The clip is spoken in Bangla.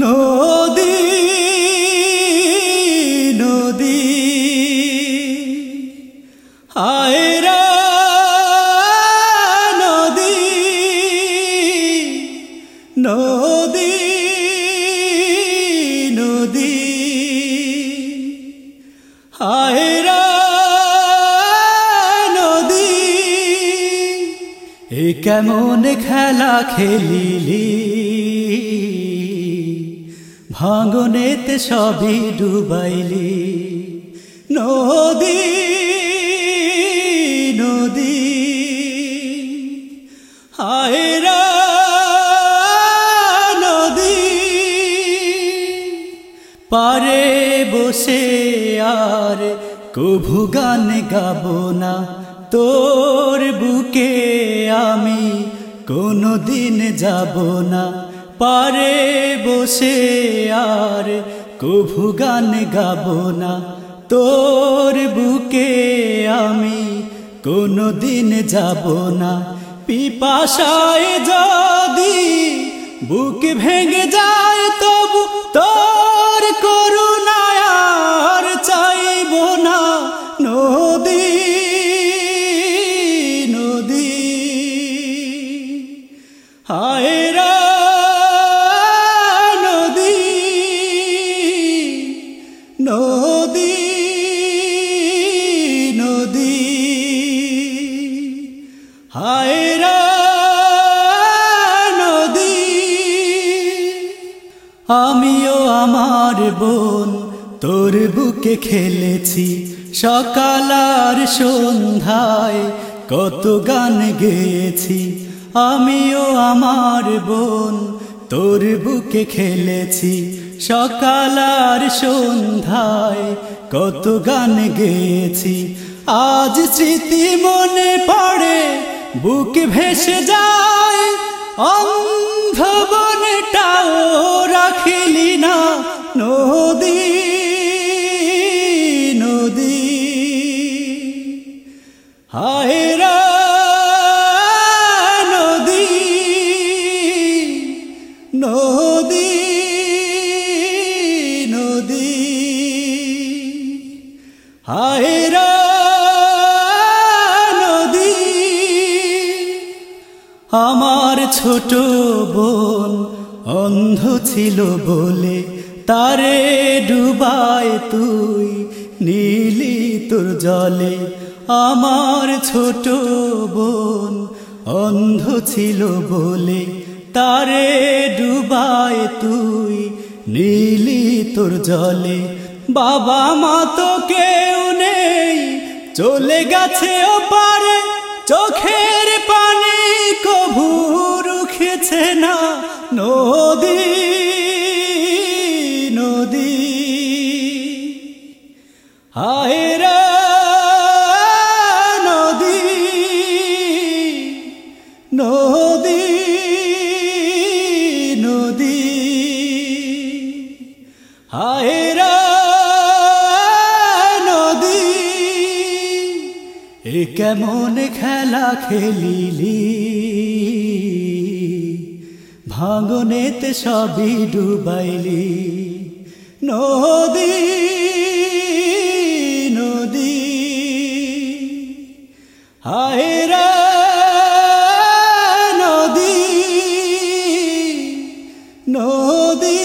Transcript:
নদী নদী নদী নদী নদী নদী। কেমন খেলা খেলিলি? ভাঙনেতে সবই ডুবাইলি। নদী নদী আয়রা নদী, পারে বসে আর কভু গান গাবো না। তোর বুকে আমি কোনো দিন যাব না। পারে বসে আর কভু গান গাব না। তোর বুকে আমি কোনো দিন যাব না। পিপাশায় যদি বুক ভেঙে যায় তবু তোর হায়রা নদী, আমিও আমার বোন, তোর বুকে খেলেছি সকাল আর সন্ধ্যায়। কত গান গেয়েছি, আমিও আমার বোন, তোর বুকে খেলেছি সকাল আর সন্ধ্যায়। কত গান গেয়েছি, আজ স্মৃতি মনে পড়ে বুক ভেসে যায় অন্ধ বনটাও রাখিলি না নদী নদী। হায়রা নদী নদী নদী। হায়রা আমার ছোট বোন অন্ধ ছিল বলে তারে ডুবায় তুই, নীলি তোর জলে। আমার ছোট বোন অন্ধ ছিল বলে তারে ডুবায় তুই, নীলি তোর জলে। বাবা মা তো কেউ নেই, চলে গেছে ও পারে কভু রুখেছে না নদী নদী। হায়রা নদী নদী নদী। হায়রা নদী এ কেমন খেলা খেলিলি। ভাঙনেতে সবই ডুবাইলি। নদী নদী হায়রা নদী নদী।